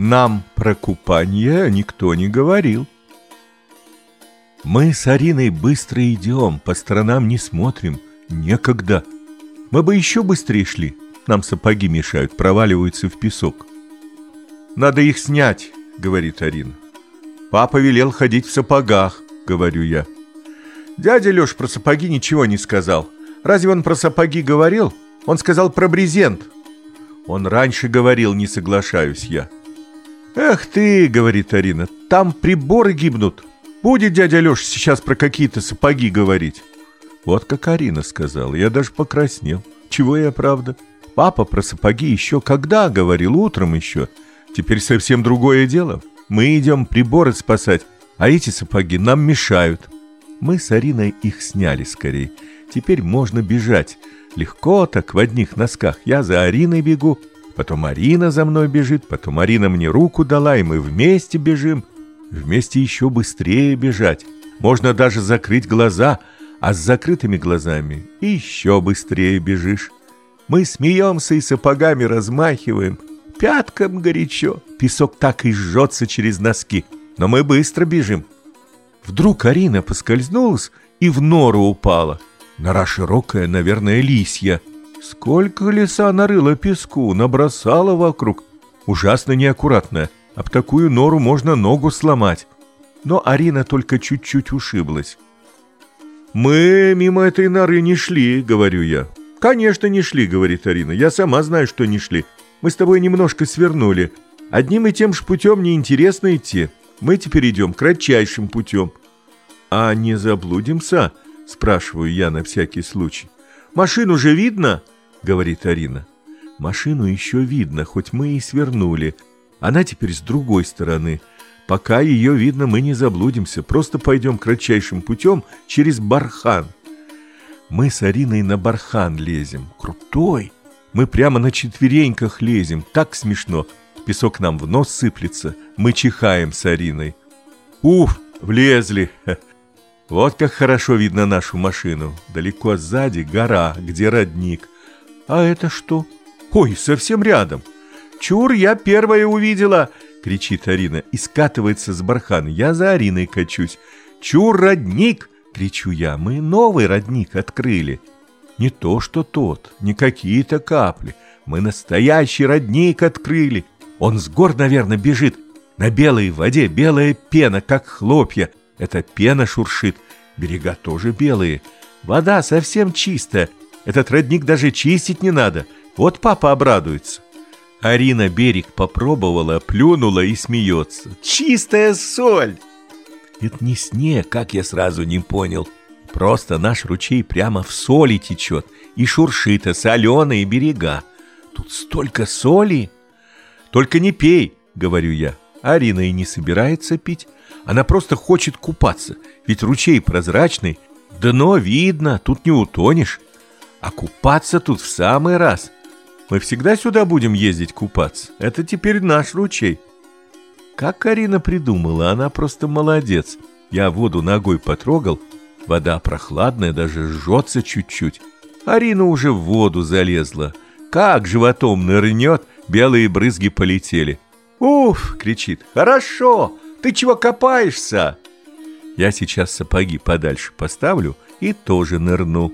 Нам про купание никто не говорил. Мы с Ариной быстро идем, по сторонам не смотрим, некогда. Мы бы еще быстрее шли, нам сапоги мешают, проваливаются в песок. «Надо их снять», — говорит Арина. «Папа велел ходить в сапогах», — говорю я. Дядя Леш про сапоги ничего не сказал. Разве он про сапоги говорил? Он сказал про брезент. Он раньше говорил, не соглашаюсь я. «Эх ты», — говорит Арина, — «там приборы гибнут. Будет дядя Леша сейчас про какие-то сапоги говорить». Вот как Арина сказала, я даже покраснел. Чего я, правда? Папа про сапоги еще когда говорил, утром еще. Теперь совсем другое дело. Мы идем приборы спасать, а эти сапоги нам мешают. Мы с Ариной их сняли скорее. Теперь можно бежать. Легко так в одних носках. Я за Ариной бегу, потом Арина за мной бежит, потом Арина мне руку дала, и мы вместе бежим. Вместе еще быстрее бежать. Можно даже закрыть глаза, а с закрытыми глазами еще быстрее бежишь. Мы смеемся и сапогами размахиваем. Пяткам горячо. Песок так и жжется через носки. Но мы быстро бежим. Вдруг Арина поскользнулась и в нору упала. Нора широкая, наверное, лисья. Сколько леса нарыла песку, набросала вокруг. Ужасно неаккуратная. Об такую нору можно ногу сломать. Но Арина только чуть-чуть ушиблась. «Мы мимо этой норы не шли», — говорю я. «Конечно, не шли», — говорит Арина. «Я сама знаю, что не шли. Мы с тобой немножко свернули. Одним и тем же путем неинтересно идти. Мы теперь идем кратчайшим путем». «А не заблудимся?» — спрашиваю я на всякий случай. «Машину же видно?» — говорит Арина. «Машину еще видно, хоть мы и свернули. Она теперь с другой стороны. Пока ее видно, мы не заблудимся, просто пойдем кратчайшим путем через бархан. Мы с Ариной на бархан лезем. Крутой! Мы прямо на четвереньках лезем. Так смешно. Песок нам в нос сыплется. Мы чихаем с Ариной. Уф, влезли. Вот как хорошо видно нашу машину. Далеко сзади гора, где родник. А это что? Ой, совсем рядом. Чур, я первая увидела. — кричит Арина и скатывается с бархана. Я за Ариной качусь. «Чур, родник!» — кричу я. «Мы новый родник открыли. Не то, что тот, не какие-то капли. Мы настоящий родник открыли. Он с гор, наверное, бежит. На белой воде белая пена, как хлопья. Эта пена шуршит. Берега тоже белые. Вода совсем чистая. Этот родник даже чистить не надо. Вот папа обрадуется. Арина берег попробовала, плюнула и смеется. «Чистая соль!» Это не снег, как я сразу не понял. Просто наш ручей прямо в соли течет и шуршит, а соленые берега. Тут столько соли! Только не пей, говорю я. Арина и не собирается пить. Она просто хочет купаться, ведь ручей прозрачный, дно видно, тут не утонешь. А купаться тут в самый раз – мы всегда сюда будем ездить купаться. Это теперь наш ручей. Как Карина придумала, она просто молодец. Я воду ногой потрогал, вода прохладная, даже жжется чуть-чуть. Арина уже в воду залезла. Как животом нырнет, белые брызги полетели. «Уф!» — кричит. «Хорошо! Ты чего копаешься?» Я сейчас сапоги подальше поставлю и тоже нырну.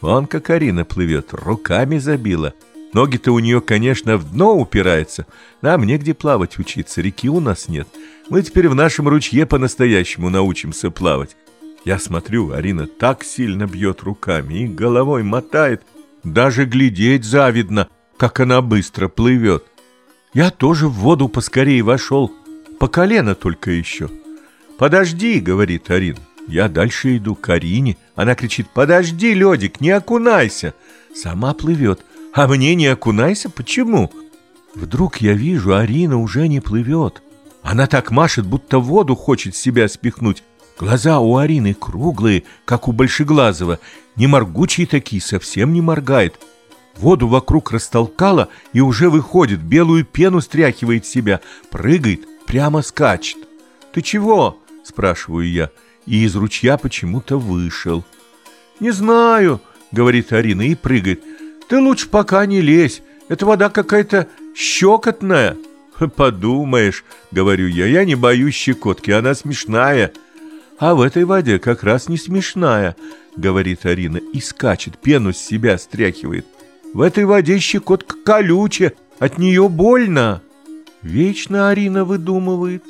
Вон как Арина плывет, руками забила — Ноги-то у нее, конечно, в дно упираются. Нам негде плавать учиться, реки у нас нет. Мы теперь в нашем ручье по-настоящему научимся плавать. Я смотрю, Арина так сильно бьет руками и головой мотает. Даже глядеть завидно, как она быстро плывет. Я тоже в воду поскорее вошел. По колено только еще. «Подожди», — говорит Арина. Я дальше иду к Арине. Она кричит, «Подожди, Ледик, не окунайся!» Сама плывет. А мне не окунайся? Почему? Вдруг я вижу, Арина уже не плывет. Она так машет, будто воду хочет себя спихнуть. Глаза у Арины круглые, как у Большеглазого, не моргучие такие, совсем не моргает. Воду вокруг растолкала и уже выходит, белую пену стряхивает себя, прыгает, прямо скачет. «Ты чего?» – спрашиваю я, и из ручья почему-то вышел. «Не знаю», – говорит Арина и прыгает. Ты лучше пока не лезь, эта вода какая-то щекотная. Подумаешь, говорю я, я не боюсь щекотки, она смешная. А в этой воде как раз не смешная, говорит Арина и скачет, пену с себя стряхивает. В этой воде щекотка колючая, от нее больно. Вечно Арина выдумывает.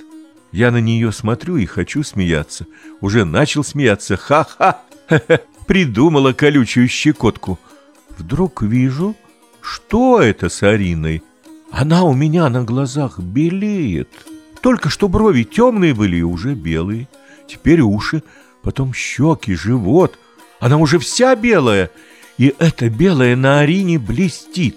Я на нее смотрю и хочу смеяться. Уже начал смеяться. Ха-ха! Придумала колючую щекотку. Вдруг вижу, что это с Ариной. Она у меня на глазах белеет. Только что брови темные были и уже белые. Теперь уши, потом щеки, живот. Она уже вся белая. И это белое на Арине блестит.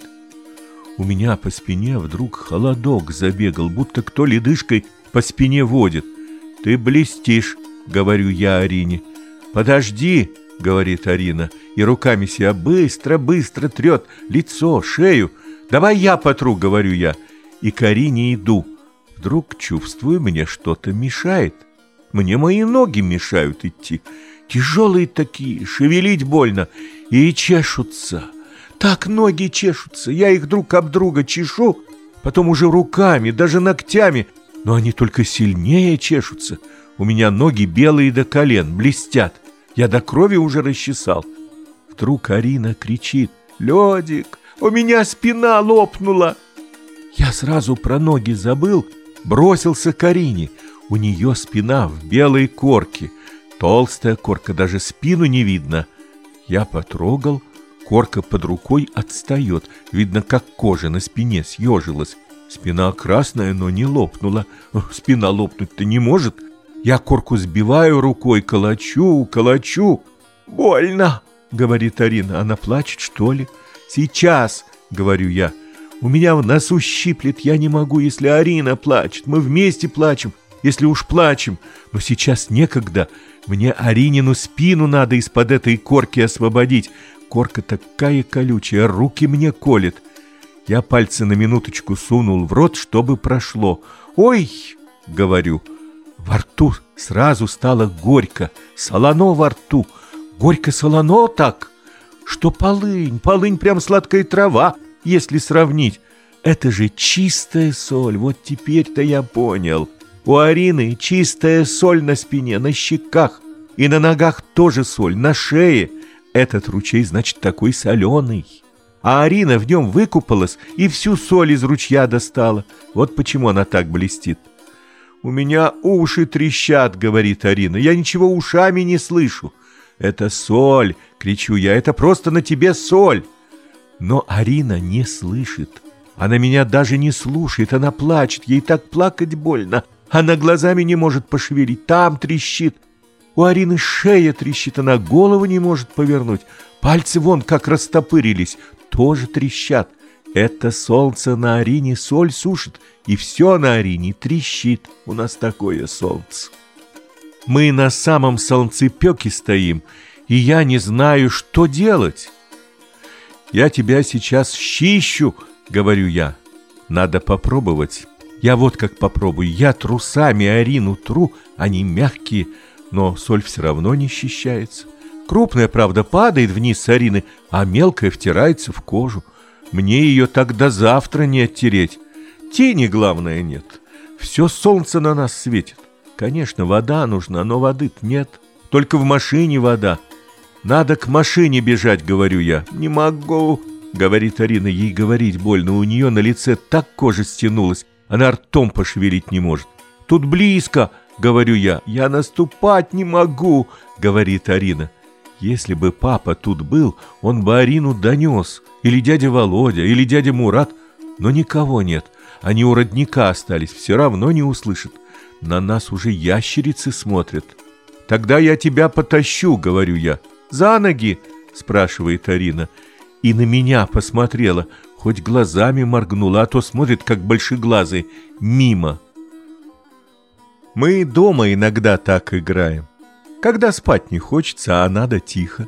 У меня по спине вдруг холодок забегал, будто кто ледышкой по спине водит. «Ты блестишь», — говорю я Арине. «Подожди», — говорит Арина, и руками себя быстро-быстро трет лицо, шею. «Давай я потру», — говорю я, и к Арине иду. Вдруг чувствую, мне что-то мешает. Мне мои ноги мешают идти. Тяжелые такие, шевелить больно. И чешутся. Так ноги чешутся. Я их друг об друга чешу, потом уже руками, даже ногтями но они только сильнее чешутся. У меня ноги белые до колен, блестят. Я до крови уже расчесал. Вдруг Арина кричит «Ледик, у меня спина лопнула!» Я сразу про ноги забыл, бросился к Арине. У нее спина в белой корке. Толстая корка, даже спину не видно. Я потрогал, корка под рукой отстает. Видно, как кожа на спине съежилась. Спина красная, но не лопнула. Спина лопнуть-то не может. Я корку сбиваю рукой, колочу, колочу. «Больно!» — говорит Арина. Она плачет, что ли? «Сейчас!» — говорю я. «У меня в носу щиплет, я не могу, если Арина плачет. Мы вместе плачем, если уж плачем. Но сейчас некогда. Мне Аринину спину надо из-под этой корки освободить. Корка такая колючая, руки мне колет. Я пальцы на минуточку сунул в рот, чтобы прошло. «Ой!» — говорю. Во рту сразу стало горько, солоно во рту. Горько-солоно так, что полынь, полынь прям сладкая трава, если сравнить. Это же чистая соль, вот теперь-то я понял. У Арины чистая соль на спине, на щеках, и на ногах тоже соль, на шее. Этот ручей, значит, такой соленый а Арина в нем выкупалась и всю соль из ручья достала. Вот почему она так блестит. «У меня уши трещат», — говорит Арина. «Я ничего ушами не слышу». «Это соль!» — кричу я. «Это просто на тебе соль!» Но Арина не слышит. Она меня даже не слушает. Она плачет. Ей так плакать больно. Она глазами не может пошевелить. Там трещит. У Арины шея трещит. Она голову не может повернуть. Пальцы вон как растопырились тоже трещат. Это солнце на Арине соль сушит, и все на Арине трещит. У нас такое солнце. Мы на самом солнцепеке стоим, и я не знаю, что делать. Я тебя сейчас щищу, говорю я. Надо попробовать. Я вот как попробую. Я трусами Арину тру, они мягкие, но соль все равно не счищается. Крупная, правда, падает вниз с Арины, а мелкая втирается в кожу. Мне ее тогда завтра не оттереть. Тени, главное, нет. Все солнце на нас светит. Конечно, вода нужна, но воды нет. Только в машине вода. Надо к машине бежать, говорю я. Не могу, говорит Арина. Ей говорить больно. У нее на лице так кожа стянулась. Она ртом пошевелить не может. Тут близко, говорю я. Я наступать не могу, говорит Арина. Если бы папа тут был, он бы Арину донес, или дядя Володя, или дядя Мурат, но никого нет. Они у родника остались, все равно не услышат. На нас уже ящерицы смотрят. «Тогда я тебя потащу», — говорю я. «За ноги?» — спрашивает Арина. И на меня посмотрела, хоть глазами моргнула, а то смотрит, как большеглазый, мимо. Мы дома иногда так играем. Когда спать не хочется, а надо тихо.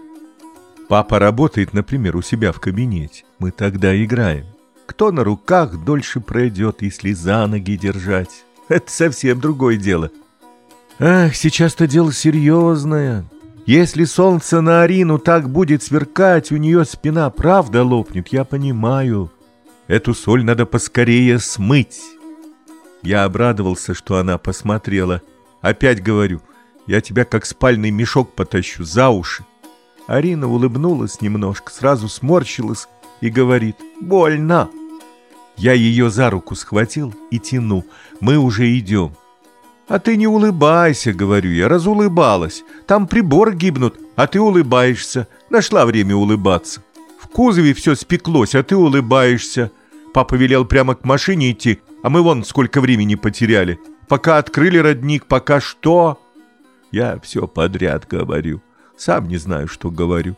Папа работает, например, у себя в кабинете. Мы тогда играем. Кто на руках дольше пройдет, если за ноги держать? Это совсем другое дело. Ах, сейчас-то дело серьезное. Если солнце на Арину так будет сверкать, у нее спина правда лопнет, я понимаю. Эту соль надо поскорее смыть. Я обрадовался, что она посмотрела. Опять говорю, я тебя как спальный мешок потащу за уши. Арина улыбнулась немножко, сразу сморщилась и говорит «Больно!». Я ее за руку схватил и тяну. Мы уже идем. «А ты не улыбайся», — говорю я, разулыбалась. «Там прибор гибнут, а ты улыбаешься. Нашла время улыбаться. В кузове все спеклось, а ты улыбаешься». Папа велел прямо к машине идти, а мы вон сколько времени потеряли. Пока открыли родник, пока что... Я все подряд говорю. Сам не знаю, что говорю.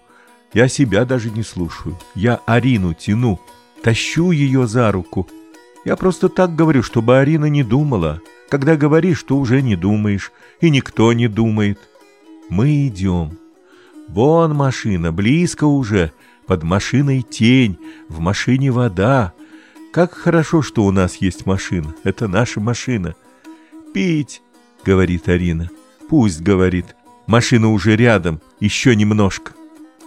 Я себя даже не слушаю. Я Арину тяну, тащу ее за руку. Я просто так говорю, чтобы Арина не думала. Когда говоришь, то уже не думаешь, и никто не думает. Мы идем. Вон машина, близко уже. Под машиной тень, в машине вода. Как хорошо, что у нас есть машина. Это наша машина. Пить, говорит Арина. Пусть, говорит. Машина уже рядом, еще немножко.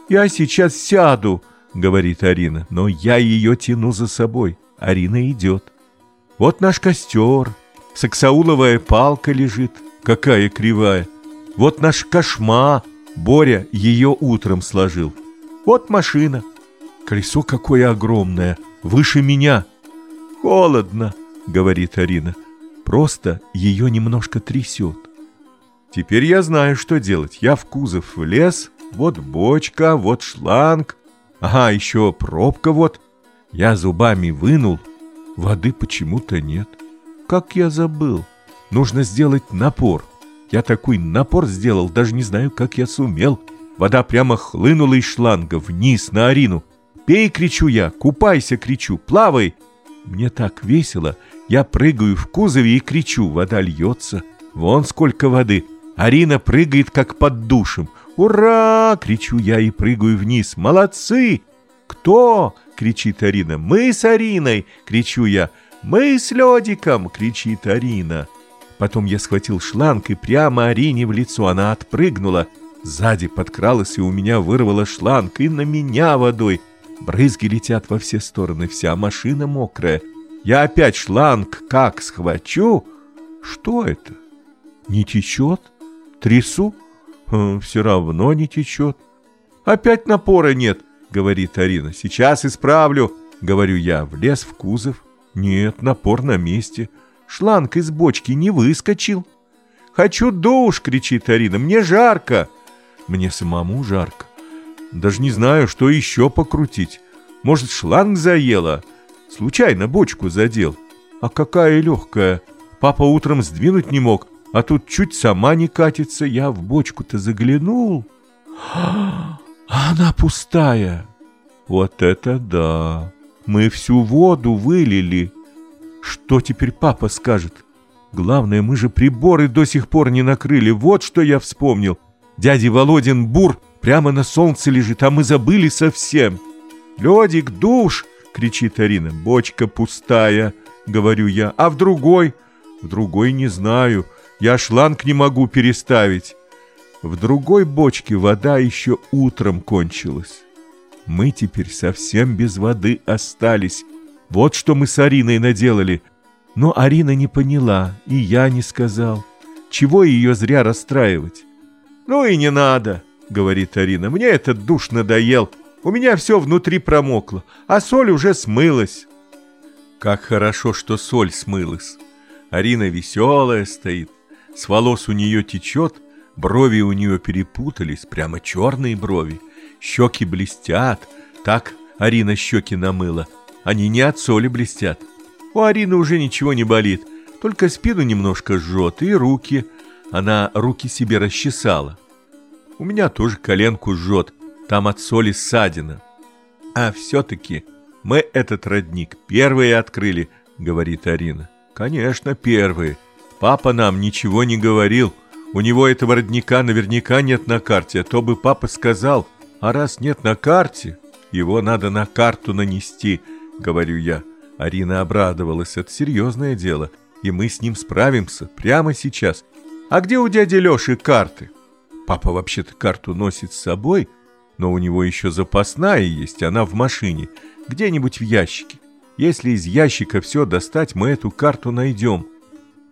Я сейчас сяду, говорит Арина, но я ее тяну за собой. Арина идет. Вот наш костер. Саксауловая палка лежит. Какая кривая. Вот наш кошма. Боря ее утром сложил. Вот машина. Колесо какое огромное. Выше меня. «Холодно», — говорит Арина. «Просто ее немножко трясет». Теперь я знаю, что делать. Я в кузов влез, вот бочка, вот шланг. Ага, еще пробка вот. Я зубами вынул, воды почему-то нет. Как я забыл. Нужно сделать напор. Я такой напор сделал, даже не знаю, как я сумел. Вода прямо хлынула из шланга вниз на Арину. «Пей!» — кричу я, «купайся!» — кричу, «плавай!» Мне так весело. Я прыгаю в кузове и кричу. Вода льется. Вон сколько воды. Арина прыгает, как под душем. «Ура!» — кричу я и прыгаю вниз. «Молодцы!» «Кто?» — кричит Арина. «Мы с Ариной!» — кричу я. «Мы с Ледиком!» — кричит Арина. Потом я схватил шланг и прямо Арине в лицо. Она отпрыгнула. Сзади подкралась и у меня вырвала шланг и на меня водой. Брызги летят во все стороны, вся машина мокрая. Я опять шланг как схвачу. Что это? Не течет? Трясу? Хм, все равно не течет. Опять напора нет, говорит Арина. Сейчас исправлю, говорю я. Влез в кузов. Нет, напор на месте. Шланг из бочки не выскочил. «Хочу душ!» — кричит Арина. «Мне жарко!» Мне самому жарко. Даже не знаю, что еще покрутить. Может, шланг заело? Случайно бочку задел. А какая легкая. Папа утром сдвинуть не мог, а тут чуть сама не катится. Я в бочку-то заглянул. А она пустая. Вот это да. Мы всю воду вылили. Что теперь папа скажет? Главное, мы же приборы до сих пор не накрыли. Вот что я вспомнил. Дядя Володин бур прямо на солнце лежит, а мы забыли совсем. «Ледик, душ!» — кричит Арина. «Бочка пустая», — говорю я. «А в другой?» «В другой не знаю. Я шланг не могу переставить». В другой бочке вода еще утром кончилась. Мы теперь совсем без воды остались. Вот что мы с Ариной наделали. Но Арина не поняла, и я не сказал. Чего ее зря расстраивать? «Ну и не надо», — говорит Арина. «Мне этот душ надоел. У меня все внутри промокло, а соль уже смылась». Как хорошо, что соль смылась. Арина веселая стоит, с волос у нее течет, брови у нее перепутались, прямо черные брови, щеки блестят. Так Арина щеки намыла, они не от соли блестят. У Арины уже ничего не болит, только спину немножко жжет и руки. Она руки себе расчесала. У меня тоже коленку жжет, там от соли ссадина. А все-таки мы этот родник первые открыли, говорит Арина. Конечно, первые. Папа нам ничего не говорил. У него этого родника наверняка нет на карте, а то бы папа сказал, а раз нет на карте, его надо на карту нанести, говорю я. Арина обрадовалась, это серьезное дело, и мы с ним справимся прямо сейчас. А где у дяди Леши карты? Папа вообще-то карту носит с собой, но у него еще запасная есть, она в машине, где-нибудь в ящике. Если из ящика все достать, мы эту карту найдем.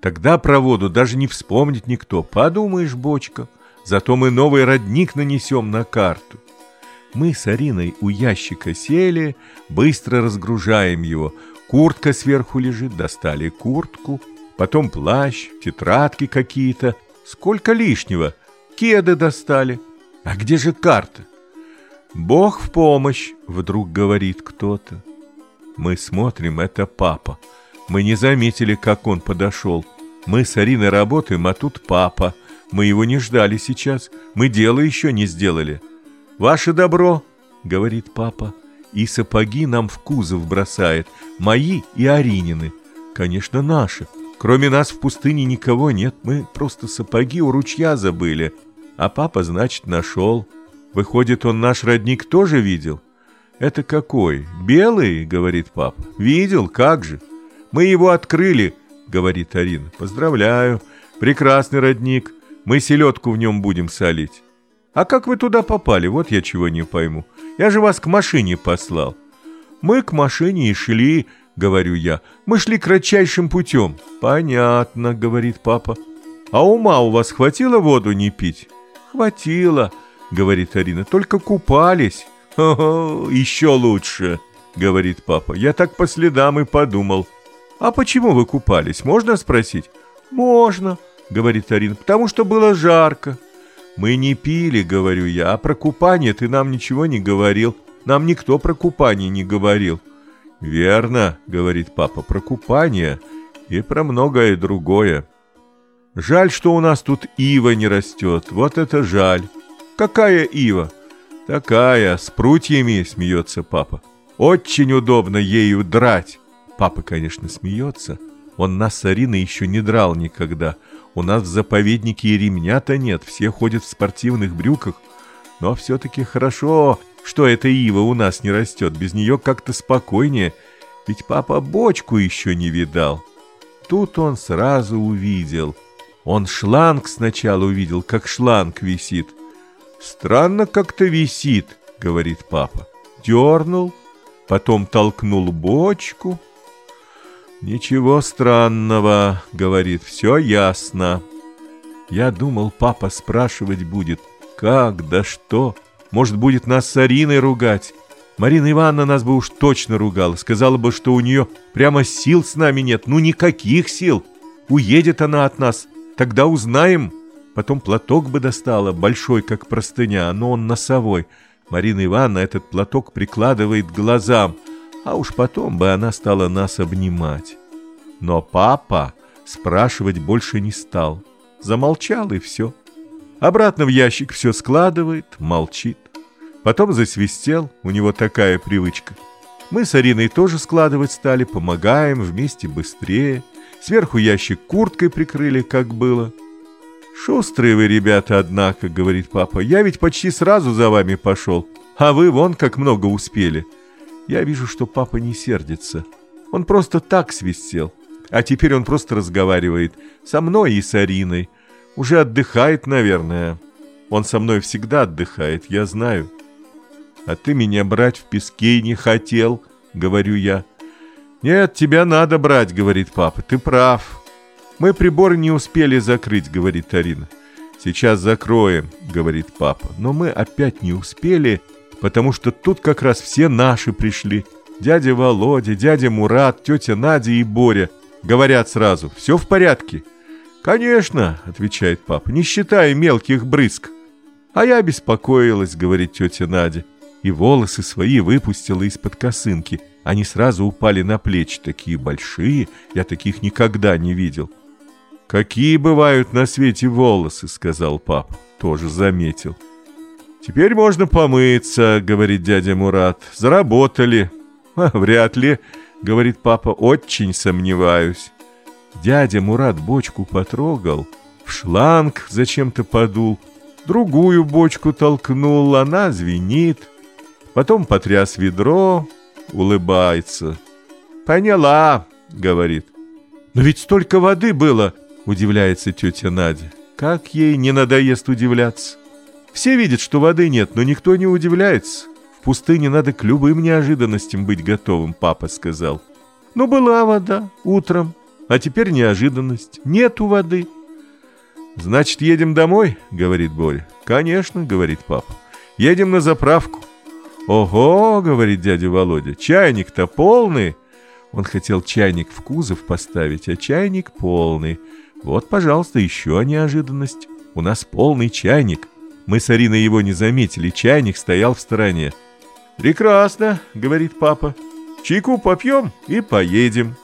Тогда про воду даже не вспомнит никто. Подумаешь, бочка. Зато мы новый родник нанесем на карту. Мы с Ариной у ящика сели, быстро разгружаем его. Куртка сверху лежит, достали куртку, потом плащ, тетрадки какие-то. Сколько лишнего? Кеды достали. А где же карта? Бог в помощь, вдруг говорит кто-то. Мы смотрим, это папа. Мы не заметили, как он подошел. Мы с Ариной работаем, а тут папа. Мы его не ждали сейчас. Мы дело еще не сделали. «Ваше добро», — говорит папа, — «и сапоги нам в кузов бросает, мои и Аринины. Конечно, наши. Кроме нас в пустыне никого нет, мы просто сапоги у ручья забыли. А папа, значит, нашел. Выходит, он наш родник тоже видел?» «Это какой? Белый?» — говорит папа. «Видел, как же!» «Мы его открыли!» — говорит Арина. «Поздравляю! Прекрасный родник! Мы селедку в нем будем солить!» «А как вы туда попали? Вот я чего не пойму. Я же вас к машине послал». «Мы к машине и шли», — говорю я. «Мы шли кратчайшим путем». «Понятно», — говорит папа. «А ума у вас хватило воду не пить?» «Хватило», — говорит Арина. «Только купались». «Ого, еще лучше», — говорит папа. «Я так по следам и подумал». «А почему вы купались, можно спросить?» «Можно», — говорит Арина, — «потому что было жарко». «Мы не пили», — говорю я, — «а про купание ты нам ничего не говорил. Нам никто про купание не говорил». «Верно», — говорит папа, — «про купание и про многое другое». «Жаль, что у нас тут ива не растет, вот это жаль». «Какая ива?» «Такая, с прутьями», — смеется папа. «Очень удобно ею драть». Папа, конечно, смеется. Он нас с Ариной еще не драл никогда. У нас в заповеднике и ремня-то нет, все ходят в спортивных брюках. Но все-таки хорошо, что эта ива у нас не растет, без нее как-то спокойнее. Ведь папа бочку еще не видал. Тут он сразу увидел. Он шланг сначала увидел, как шланг висит — «Странно как-то висит», — говорит папа. Дернул, потом толкнул бочку. «Ничего странного», — говорит, — «все ясно». Я думал, папа спрашивать будет, как, да что. Может, будет нас с Ариной ругать. Марина Ивановна нас бы уж точно ругала. Сказала бы, что у нее прямо сил с нами нет. Ну, никаких сил. Уедет она от нас. Тогда узнаем, Потом платок бы достала, большой, как простыня, но он носовой. Марина Ивановна этот платок прикладывает к глазам, а уж потом бы она стала нас обнимать. Но папа спрашивать больше не стал. Замолчал и все. Обратно в ящик все складывает, молчит. Потом засвистел, у него такая привычка. Мы с Ариной тоже складывать стали, помогаем, вместе быстрее. Сверху ящик курткой прикрыли, как было. «Шустрые вы, ребята, однако», — говорит папа. «Я ведь почти сразу за вами пошел, а вы вон как много успели». Я вижу, что папа не сердится. Он просто так свистел. А теперь он просто разговаривает со мной и с Ариной. Уже отдыхает, наверное. Он со мной всегда отдыхает, я знаю. А ты меня брать в песке не хотел, говорю я. Нет, тебя надо брать, говорит папа, ты прав. «Мы прибор не успели закрыть», — говорит Арина. «Сейчас закроем», — говорит папа. «Но мы опять не успели, потому что тут как раз все наши пришли. Дядя Володя, дядя Мурат, тетя Надя и Боря. Говорят сразу, все в порядке?» «Конечно», — отвечает папа, — «не считая мелких брызг». «А я беспокоилась», — говорит тетя Надя, и волосы свои выпустила из-под косынки. Они сразу упали на плечи, такие большие, я таких никогда не видел. «Какие бывают на свете волосы», — сказал папа. Тоже заметил. «Теперь можно помыться», — говорит дядя Мурат. «Заработали». А, «Вряд ли», — говорит папа. «Очень сомневаюсь». Дядя Мурат бочку потрогал, в шланг зачем-то подул, другую бочку толкнул, она звенит. Потом потряс ведро, улыбается. «Поняла», — говорит. «Но ведь столько воды было!» удивляется тетя Надя. Как ей не надоест удивляться? Все видят, что воды нет, но никто не удивляется. В пустыне надо к любым неожиданностям быть готовым, папа сказал. Ну, была вода утром, А теперь неожиданность. Нету воды. «Значит, едем домой?» — говорит Боря. «Конечно», — говорит папа. «Едем на заправку». «Ого!» — говорит дядя Володя. «Чайник-то полный!» Он хотел чайник в кузов поставить, а чайник полный. Вот, пожалуйста, еще неожиданность. У нас полный чайник. Мы с Ариной его не заметили, чайник стоял в стороне. «Прекрасно», — говорит папа. «Чайку попьем и поедем».